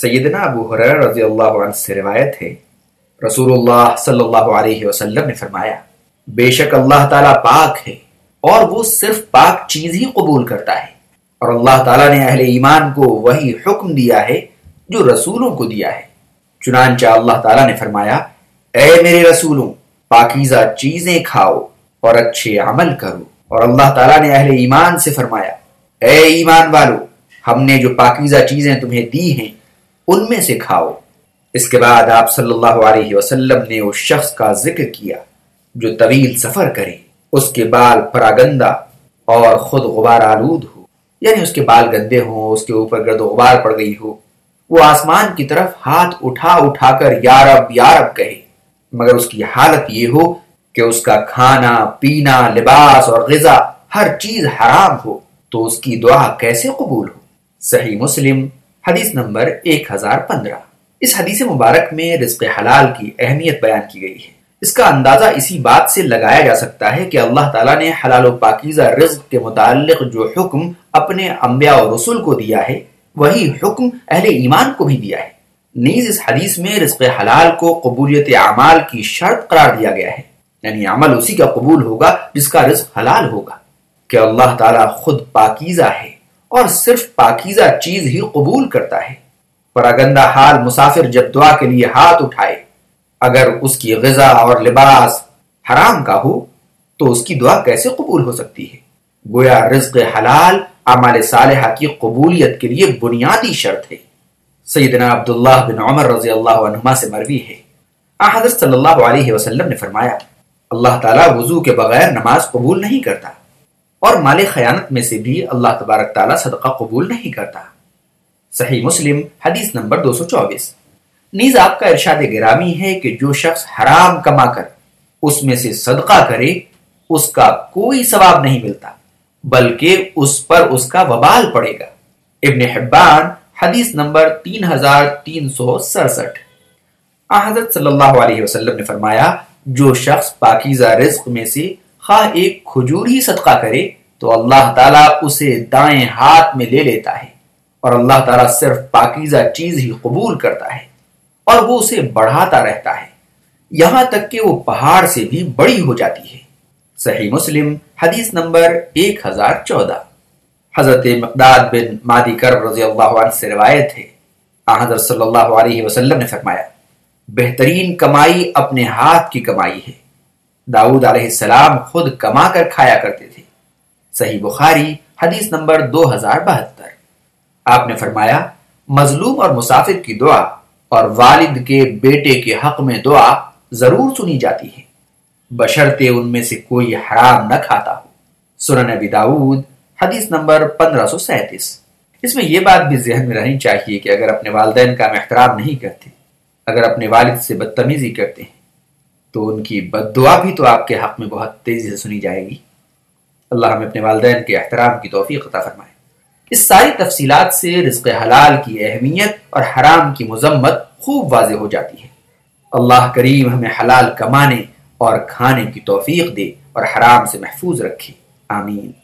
سیدنا ابو حریر رضی اللہ عنہ سے روایت ہے۔ رسول اللہ صلی اللہ علیہ وسلم نے فرمایا، بے شک اللہ تعالیٰ پاک ہے اور وہ صرف پاک چیز ہی قبول کرتا ہے۔ اور اللہ تعالیٰ نے اہل ایمان کو وہی حکم دیا ہے جو رسولوں کو دیا ہے۔ چنانچہ اللہ تعالیٰ نے فرمایا، اے میرے رسولوں، پاکیزہ چیزیں کھاؤ اور اچھے عمل کرو۔ اور اللہ تعالیٰ نے اہل ایمان سے فرمایا، اے ایمان والو، ہم نے جو پاکیزہ چیزیں تمہیں دی ہیں ان میں سے کھاؤ۔ اس کے بعد آپ صلی اللہ علیہ وسلم نے اس شخص کا ذکر کیا جو طویل سفر کرے۔ اس کے بال پراگندہ اور خود غبار آلود ہو۔ یعنی اس کے بال گندے ہوں، اس کے اوپر گرد و غبار پڑ گئی ہو۔ وہ آسمان کی طرف ہاتھ اٹھا اٹھا کر یارب یارب کہے۔ مگر اس کی حالت یہ ہو کہ اس کا کھانا، پینا، لباس اور غذا ہر چیز حرام ہو تو اس کی دعا کیسے قبول ہو؟ صحیح مسلم حدیث نمبر ایک ہزار پندرہ۔ اس حدیث مبارک میں رزق حلال کی اہمیت بیان کی گئی ہے۔ اس کا اندازہ اسی بات سے لگایا جا سکتا ہے کہ اللہ تعالیٰ نے حلال و پاکیزہ رزق کے متعلق جو حکم اپنے انبیاء و رسول کو دیا ہے، وہی حکم اہل ایمان کو بھی دیا ہے۔ نیز اس حدیث میں رزق حلال کو قبولیت اعمال کی شرط قرار دیا گیا ہے۔ یعنی عمل اسی کا قبول ہوگا جس کا رزق حلال ہوگا۔ کہ اللہ تعالیٰ خود پاکیزہ ہے۔ اور صرف پاکیزہ چیز ہی قبول کرتا ہے۔ پراگندہ حال مسافر جب دعا کے لیے ہاتھ اٹھائے، اگر اس کی غذا اور لباس حرام کا ہو، تو اس کی دعا کیسے قبول ہو سکتی ہے؟ گویا رزق حلال اعمال صالحہ کی قبولیت کے لیے بنیادی شرط ہے۔ سیدنا عبداللہ بن عمر رضی اللہ عنہما سے مروی ہے۔ حضرت صلی اللہ علیہ وسلم نے فرمایا، اللہ تعالیٰ وضو کے بغیر نماز قبول نہیں کرتا۔ اور مال خیانت میں سے بھی اللہ تبارک تعالیٰ صدقہ قبول نہیں کرتا۔ صحیح مسلم، حدیث نمبر دو سو چوبیس۔ نیز آپ کا ارشاد گرامی ہے کہ جو شخص حرام کما کر اس میں سے صدقہ کرے، اس کا کوئی ثواب نہیں ملتا، بلکہ اس پر اس کا وبال پڑے گا۔ ابن حبان، حدیث نمبر تین ہزار تین سو سڑسٹھ۔ حضرت صلی اللہ علیہ وسلم نے فرمایا، جو شخص پاکیزہ رزق میں سے خواہ ایک کھجور ہی صدقہ کرے تو اللہ تعالیٰ اسے دائیں ہاتھ میں لے لیتا ہے اور اللہ تعالیٰ صرف پاکیزہ چیز ہی قبول کرتا ہے اور وہ اسے بڑھاتا رہتا ہے۔ یہاں تک کہ وہ پہاڑ سے بھی بڑی ہو جاتی ہے۔ صحیح مسلم، حدیث نمبر ایک ہزار چودہ۔ حضرت مقداد بن مادی کرب رضی اللہ عنہ سے روایت ہے۔ حضرت صلی اللہ علیہ وسلم نے فرمایا، بہترین کمائی اپنے ہاتھ کی کمائی ہے۔ داؤد علیہ السلام خود کما کر کھایا کرتے تھے۔ صحیح بخاری حدیث نمبر دو ہزار بہتر۔ آپ نے فرمایا، مظلوم اور مسافر کی دعا اور والد کے بیٹے کے حق میں دعا ضرور سنی جاتی ہے۔ بشرتے ان میں سے کوئی حرام نہ کھاتا ہو۔ سنن ابی داود حدیث نمبر پندرہ سو سینتیس۔ اس میں یہ بات بھی ذہن میں رہنی چاہیے کہ اگر اپنے والدین کا ہم احترام نہیں کرتے، اگر اپنے والد سے بدتمیزی کرتے ہیں تو ان کی بد دعا بھی تو آپ کے حق میں بہت تیزی سے سنی جائے گی۔ اللہ ہمیں اپنے والدین کے احترام کی توفیق عطا فرمائے۔ اس ساری تفصیلات سے رزق حلال کی اہمیت اور حرام کی مذمت خوب واضح ہو جاتی ہے۔ اللہ کریم ہمیں حلال کمانے اور کھانے کی توفیق دے اور حرام سے محفوظ رکھے۔ آمین۔